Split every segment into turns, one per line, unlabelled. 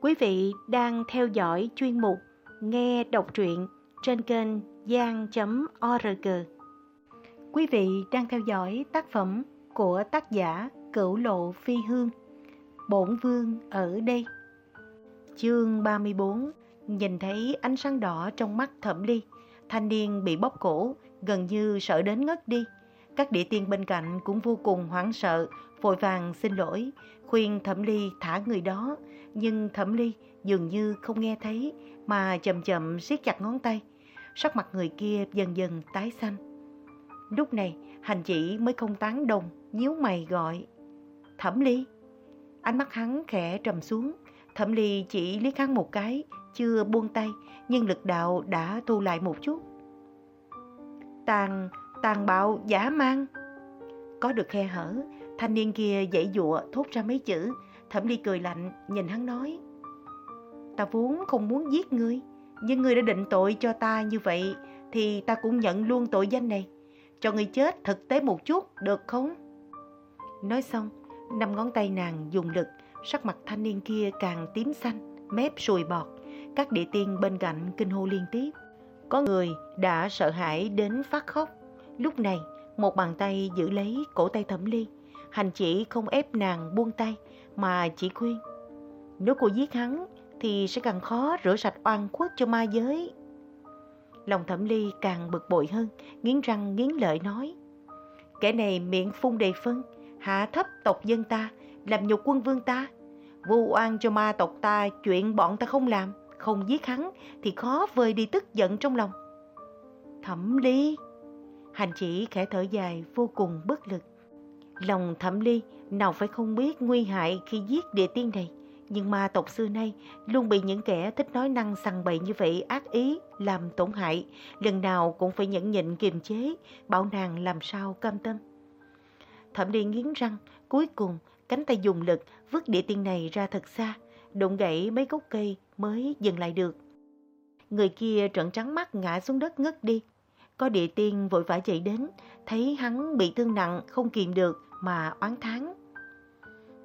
Quý vị đang theo dõi chuyên mục Nghe đọc truyện trên kênh gian.org. Quý vị đang theo dõi tác phẩm của tác giả Cửu Lộ Phi Hương, Bổn Vương ở đây. Chương 34 Nhìn thấy ánh sáng đỏ trong mắt thẩm ly, thanh niên bị bóp cổ, gần như sợ đến ngất đi. Các địa tiên bên cạnh cũng vô cùng hoảng sợ, vội vàng xin lỗi, khuyên Thẩm Ly thả người đó, nhưng Thẩm Ly dường như không nghe thấy mà chậm chậm siết chặt ngón tay. Sắc mặt người kia dần dần tái xanh. Lúc này, hành chỉ mới không tán đồng, nhíu mày gọi. Thẩm Ly. Ánh mắt hắn khẽ trầm xuống, Thẩm Ly chỉ liếc hắn một cái, chưa buông tay, nhưng lực đạo đã thu lại một chút. Tàn, tàn bạo, giả mang. Có được khe hở, thanh niên kia dãy dụa thốt ra mấy chữ, Thẩm Ly cười lạnh, nhìn hắn nói. Ta vốn không muốn giết ngươi, nhưng ngươi đã định tội cho ta như vậy, thì ta cũng nhận luôn tội danh này. Cho ngươi chết thực tế một chút, được không? Nói xong, năm ngón tay nàng dùng lực, sắc mặt thanh niên kia càng tím xanh, mép sùi bọt. Các địa tiên bên cạnh kinh hô liên tiếp. Có người đã sợ hãi đến phát khóc. Lúc này, một bàn tay giữ lấy cổ tay thẩm ly. Hành chỉ không ép nàng buông tay, mà chỉ khuyên. Nếu cô giết hắn, thì sẽ càng khó rửa sạch oan khuất cho ma giới. Lòng thẩm ly càng bực bội hơn, nghiến răng nghiến lợi nói. Kẻ này miệng phun đầy phân, hạ thấp tộc dân ta, làm nhục quân vương ta. Vu oan cho ma tộc ta, chuyện bọn ta không làm, không giết hắn thì khó vơi đi tức giận trong lòng. Thẩm ly, hành chỉ khẽ thở dài vô cùng bất lực. Lòng thẩm ly nào phải không biết nguy hại khi giết địa tiên này. Nhưng ma tộc xưa nay luôn bị những kẻ thích nói năng sằng bậy như vậy ác ý, làm tổn hại. Lần nào cũng phải nhẫn nhịn kiềm chế, bảo nàng làm sao cam tâm. Thẩm ly nghiến răng, cuối cùng cánh tay dùng lực vứt địa tiên này ra thật xa, đụng gãy mấy gốc cây mới dừng lại được. Người kia trợn trắng mắt ngã xuống đất ngất đi. Có địa tiên vội vã chạy đến, thấy hắn bị thương nặng không kìm được mà oán thán.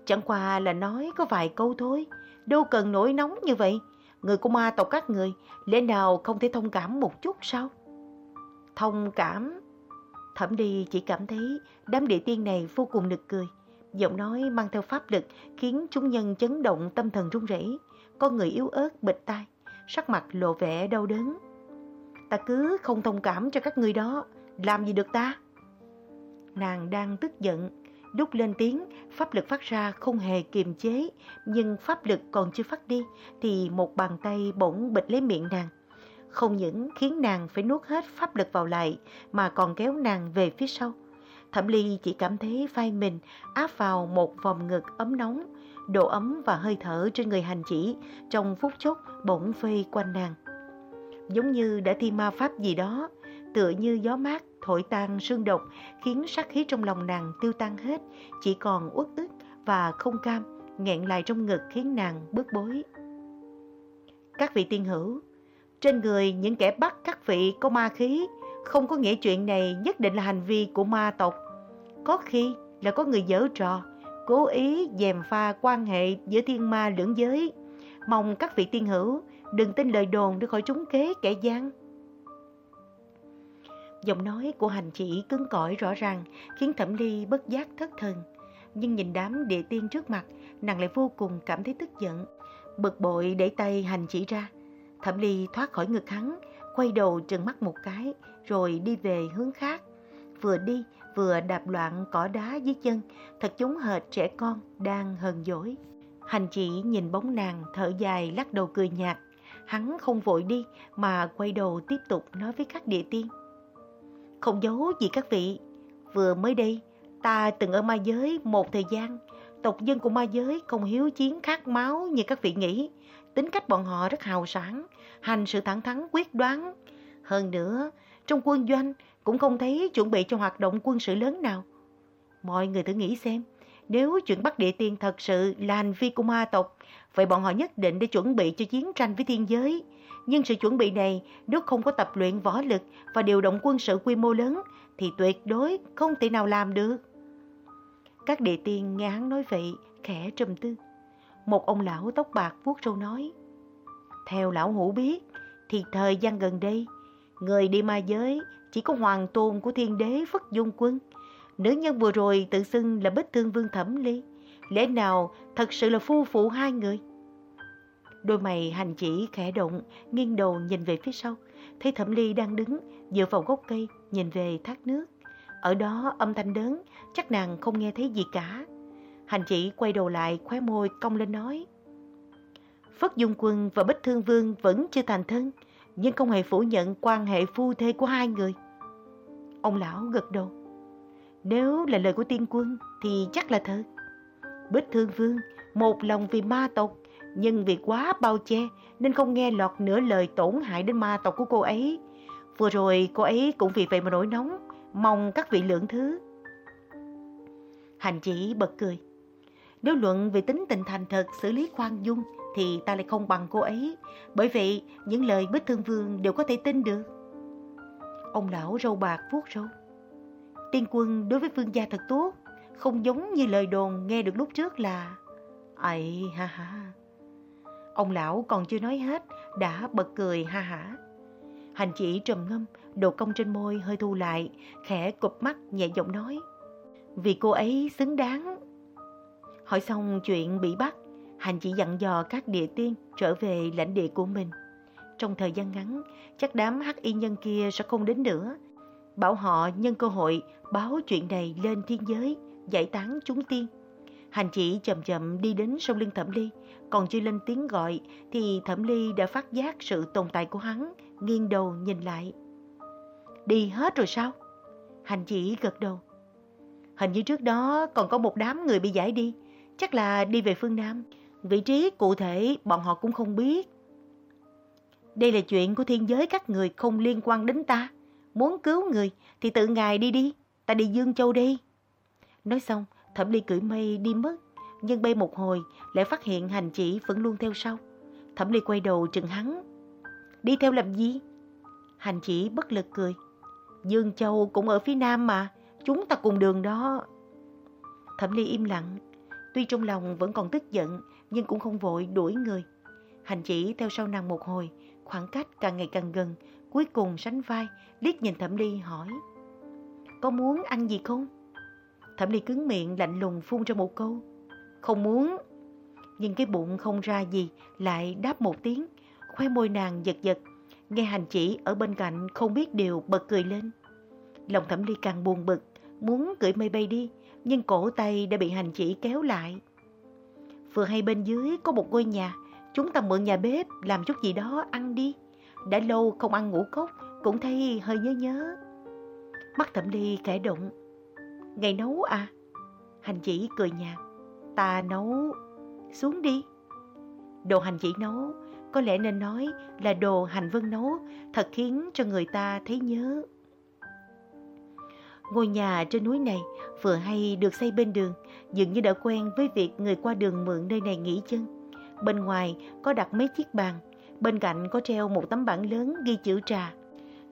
Chẳng qua là nói có vài câu thôi, đâu cần nổi nóng như vậy. Người của ma tộc các người, lẽ nào không thể thông cảm một chút sao? Thông cảm? Thẩm đi chỉ cảm thấy đám địa tiên này vô cùng nực cười. Giọng nói mang theo pháp lực khiến chúng nhân chấn động tâm thần run rẩy. Con người yếu ớt bịch tai, sắc mặt lộ vẻ đau đớn. Ta cứ không thông cảm cho các người đó, làm gì được ta? Nàng đang tức giận, đúc lên tiếng, pháp lực phát ra không hề kiềm chế, nhưng pháp lực còn chưa phát đi thì một bàn tay bỗng bịch lấy miệng nàng. Không những khiến nàng phải nuốt hết pháp lực vào lại mà còn kéo nàng về phía sau. Thẩm Ly chỉ cảm thấy vai mình áp vào một vòng ngực ấm nóng, độ ấm và hơi thở trên người hành chỉ trong phút chốc bỗng vây quanh nàng. Giống như đã thi ma pháp gì đó, tựa như gió mát thổi tan sương độc, khiến sát khí trong lòng nàng tiêu tan hết, chỉ còn uất ức và không cam, nghẹn lại trong ngực khiến nàng bức bối. Các vị tiên hữu, trên người những kẻ bắt các vị có ma khí, không có nghĩa chuyện này nhất định là hành vi của ma tộc. Có khi là có người dở trò, cố ý dèm pha quan hệ giữa thiên ma lưỡng giới. Mong các vị tiên hữu đừng tin lời đồn để khỏi trúng kế kẻ gian. Giọng nói của hành chỉ cứng cỏi rõ ràng khiến Thẩm Ly bất giác thất thần. Nhưng nhìn đám địa tiên trước mặt, nàng lại vô cùng cảm thấy tức giận. Bực bội để tay hành chỉ ra. Thẩm Ly thoát khỏi ngực hắn, quay đầu trừng mắt một cái, rồi đi về hướng khác. Vừa đi, vừa đạp loạn cỏ đá dưới chân, thật giống hệt trẻ con đang hờn dỗi. Hành chỉ nhìn bóng nàng thở dài lắc đầu cười nhạt. Hắn không vội đi mà quay đầu tiếp tục nói với các địa tiên. Không giấu gì các vị, vừa mới đây ta từng ở ma giới một thời gian, tộc dân của ma giới không hiếu chiến khát máu như các vị nghĩ. Tính cách bọn họ rất hào sản, hành sự thẳng thắn quyết đoán. Hơn nữa, trong quân doanh cũng không thấy chuẩn bị cho hoạt động quân sự lớn nào. Mọi người thử nghĩ xem, nếu chuyện bắt địa tiên thật sự là hành vi của ma tộc, vậy bọn họ nhất định để chuẩn bị cho chiến tranh với thiên giới. Nhưng sự chuẩn bị này nếu không có tập luyện võ lực và điều động quân sự quy mô lớn thì tuyệt đối không thể nào làm được. Các địa tiên nghe hắn nói vậy khẽ trầm tư. Một ông lão tóc bạc vuốt râu nói. Theo lão hủ biết, thì thời gian gần đây, người đi ma giới chỉ có hoàng tôn của thiên đế Phất Dung Quân. Nữ nhân vừa rồi tự xưng là Bích Thương Vương Thẩm Ly. Lẽ nào thật sự là phu phụ hai người? Đôi mày hành chỉ khẽ động, nghiêng đầu nhìn về phía sau. Thấy Thẩm Ly đang đứng dựa vào gốc cây, nhìn về thác nước. Ở đó âm thanh lớn, chắc nàng không nghe thấy gì cả. Hành chỉ quay đầu lại, khóe môi cong lên nói. Phất Dung Quân và Bích Thương Vương vẫn chưa thành thân, nhưng không hề phủ nhận quan hệ phu thê của hai người. Ông lão gật đầu. Nếu là lời của tiên quân thì chắc là thật. Bích Thương Vương một lòng vì ma tộc, nhưng vì quá bao che nên không nghe lọt nửa lời tổn hại đến ma tộc của cô ấy. Vừa rồi cô ấy cũng vì vậy mà nổi nóng, mong các vị lượng thứ. Hành chỉ bật cười. Nếu luận về tính tình thành thật, xử lý khoan dung thì ta lại không bằng cô ấy. Bởi vậy, những lời Bích Thương Vương đều có thể tin được. Ông lão râu bạc vuốt râu. Tiên quân đối với vương gia thật tốt, không giống như lời đồn nghe được lúc trước là... Ấy ha ha. Ông lão còn chưa nói hết, đã bật cười ha hả. Hành chỉ trầm ngâm, độ cong trên môi hơi thu lại, khẽ cụp mắt nhẹ giọng nói. Vì cô ấy xứng đáng. Hỏi xong chuyện bị bắt, Hành chỉ dặn dò các địa tiên trở về lãnh địa của mình. Trong thời gian ngắn, chắc đám hắc y nhân kia sẽ không đến nữa. Bảo họ nhân cơ hội báo chuyện này lên thiên giới, giải tán chúng tiên. Hành chỉ chậm chậm đi đến sau lưng Thẩm Ly, còn chưa lên tiếng gọi thì Thẩm Ly đã phát giác sự tồn tại của hắn, nghiêng đầu nhìn lại. Đi hết rồi sao? Hành chỉ gật đầu. Hình như trước đó còn có một đám người bị giải đi, chắc là đi về phương Nam. Vị trí cụ thể bọn họ cũng không biết. Đây là chuyện của thiên giới các người không liên quan đến ta. Muốn cứu người thì tự ngài đi đi, ta đi Dương Châu đi. Nói xong, Thẩm Ly cưỡi mây đi mất, nhưng bay một hồi lại phát hiện hành chỉ vẫn luôn theo sau. Thẩm Ly quay đầu chừng hắn. Đi theo làm gì? Hành chỉ bất lực cười. Dương Châu cũng ở phía nam mà, chúng ta cùng đường đó. Thẩm Ly im lặng, tuy trong lòng vẫn còn tức giận nhưng cũng không vội đuổi người. Hành chỉ theo sau nàng một hồi, khoảng cách càng ngày càng gần, cuối cùng sánh vai, liếc nhìn Thẩm Ly hỏi. Có muốn ăn gì không? Thẩm Ly cứng miệng lạnh lùng phun ra một câu. Không muốn. Nhưng cái bụng không ra gì, lại đáp một tiếng. Khoe môi nàng giật giật, nghe hành chỉ ở bên cạnh không biết điều bật cười lên. Lòng Thẩm Ly càng buồn bực, muốn cưỡi mây bay đi, nhưng cổ tay đã bị hành chỉ kéo lại. Vừa hay bên dưới có một ngôi nhà, chúng ta mượn nhà bếp làm chút gì đó ăn đi. Đã lâu không ăn ngũ cốc, cũng thấy hơi nhớ nhớ. Mắt thẩm ly khẽ động. Ngày nấu à? Hành chỉ cười nhạt. Ta nấu... Xuống đi. Đồ hành chỉ nấu, có lẽ nên nói là đồ hành vân nấu, thật khiến cho người ta thấy nhớ. Ngôi nhà trên núi này vừa hay được xây bên đường, dường như đã quen với việc người qua đường mượn nơi này nghỉ chân. Bên ngoài có đặt mấy chiếc bàn, bên cạnh có treo một tấm bảng lớn ghi chữ trà.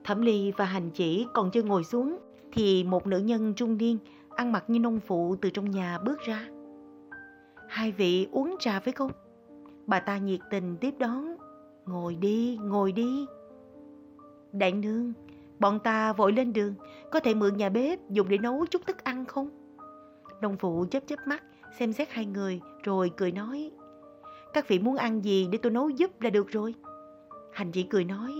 Thẩm Ly và Hành Chỉ còn chưa ngồi xuống, thì một nữ nhân trung niên ăn mặc như nông phụ từ trong nhà bước ra. Hai vị uống trà với không? Bà ta nhiệt tình tiếp đón. Ngồi đi, ngồi đi. Đại nương, bọn ta vội lên đường, có thể mượn nhà bếp dùng để nấu chút thức ăn không? Nông phụ chớp chớp mắt, xem xét hai người rồi cười nói. Các vị muốn ăn gì để tôi nấu giúp là được rồi. Hành chỉ cười nói.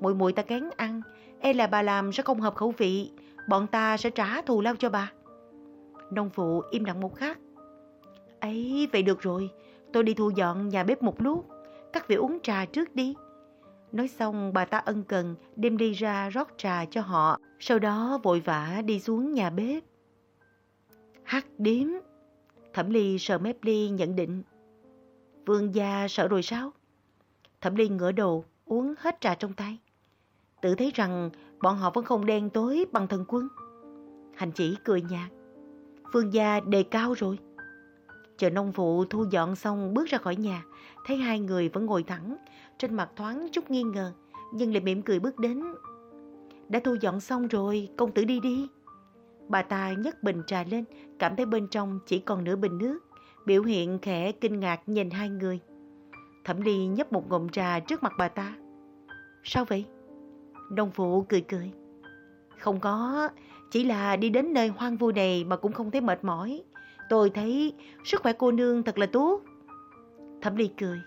Muội muội ta kén ăn, e là bà làm sẽ không hợp khẩu vị, bọn ta sẽ trả thù lao cho bà. Nông phụ im lặng một khắc. Ấy, vậy được rồi, tôi đi thu dọn nhà bếp một lúc, các vị uống trà trước đi. Nói xong bà ta ân cần đem đi ra rót trà cho họ, sau đó vội vã đi xuống nhà bếp. Hắc điếm. Thẩm Ly sờ mép Ly nhận định. Vương gia sợ rồi sao? Thẩm Ly ngửa đầu uống hết trà trong tay. Tự thấy rằng bọn họ vẫn không đen tối bằng thần quân. Hành chỉ cười nhạt. Vương gia đề cao rồi. Chờ nông vụ thu dọn xong bước ra khỏi nhà, thấy hai người vẫn ngồi thẳng, trên mặt thoáng chút nghi ngờ, nhưng lại mỉm cười bước đến. Đã thu dọn xong rồi, công tử đi đi. Bà ta nhấc bình trà lên, cảm thấy bên trong chỉ còn nửa bình nước biểu hiện khẽ kinh ngạc nhìn hai người. Thẩm Ly nhấp một ngụm trà trước mặt bà ta. Sao vậy? Nông phụ cười cười. Không có, chỉ là đi đến nơi hoang vu này mà cũng không thấy mệt mỏi. Tôi thấy sức khỏe cô nương thật là tốt. Thẩm Ly cười.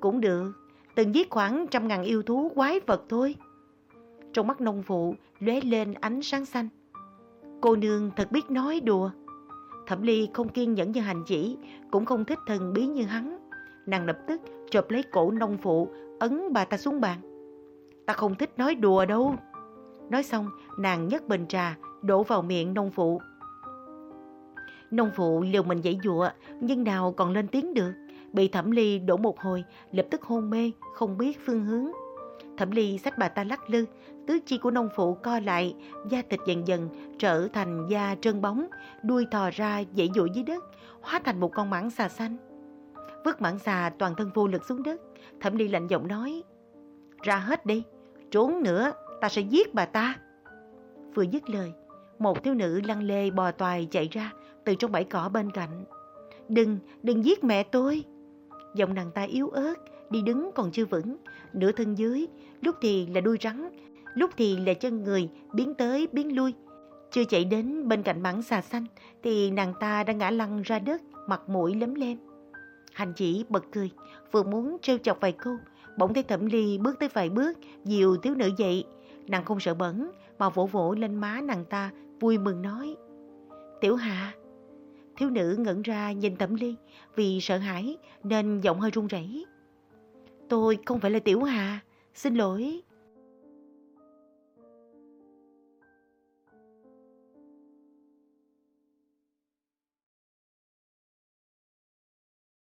Cũng được, từng giết khoảng trăm ngàn yêu thú quái vật thôi. Trong mắt nông phụ lóe lên ánh sáng xanh. Cô nương thật biết nói đùa. Thẩm Ly không kiên nhẫn như hành chỉ, cũng không thích thần bí như hắn. Nàng lập tức chộp lấy cổ nông phụ, ấn bà ta xuống bàn. Ta không thích nói đùa đâu. Nói xong, nàng nhấc bình trà, đổ vào miệng nông phụ. Nông phụ liều mình dãy dụa, nhưng nào còn lên tiếng được. Bị thẩm ly đổ một hồi, lập tức hôn mê, không biết phương hướng. Thẩm ly sách bà ta lắc lư, tứ chi của nông phụ co lại, da thịt dần dần trở thành da trơn bóng, đuôi thò ra dãy dụi dưới đất, hóa thành một con mãng xà xanh. Vứt mãng xà toàn thân vô lực xuống đất, thẩm ly lạnh giọng nói, ra hết đi, trốn nữa, ta sẽ giết bà ta. Vừa dứt lời, một thiếu nữ lăn lê bò toài chạy ra từ trong bãi cỏ bên cạnh. Đừng, đừng giết mẹ tôi. Giọng nàng ta yếu ớt, đi đứng còn chưa vững, nửa thân dưới, lúc thì là đuôi rắn, lúc thì là chân người, biến tới biến lui. Chưa chạy đến bên cạnh mảng xà xanh thì nàng ta đã ngã lăn ra đất, mặt mũi lấm lem. Hành chỉ bật cười, vừa muốn trêu chọc vài câu, bỗng thấy thẩm ly bước tới vài bước, dìu thiếu nữ dậy. Nàng không sợ bẩn, mà vỗ vỗ lên má nàng ta, vui mừng nói. Tiểu Hạ. Thiếu nữ ngẩn ra nhìn thẩm ly, vì sợ hãi nên giọng hơi run rẩy. Tôi không phải là Tiểu Hà, xin lỗi.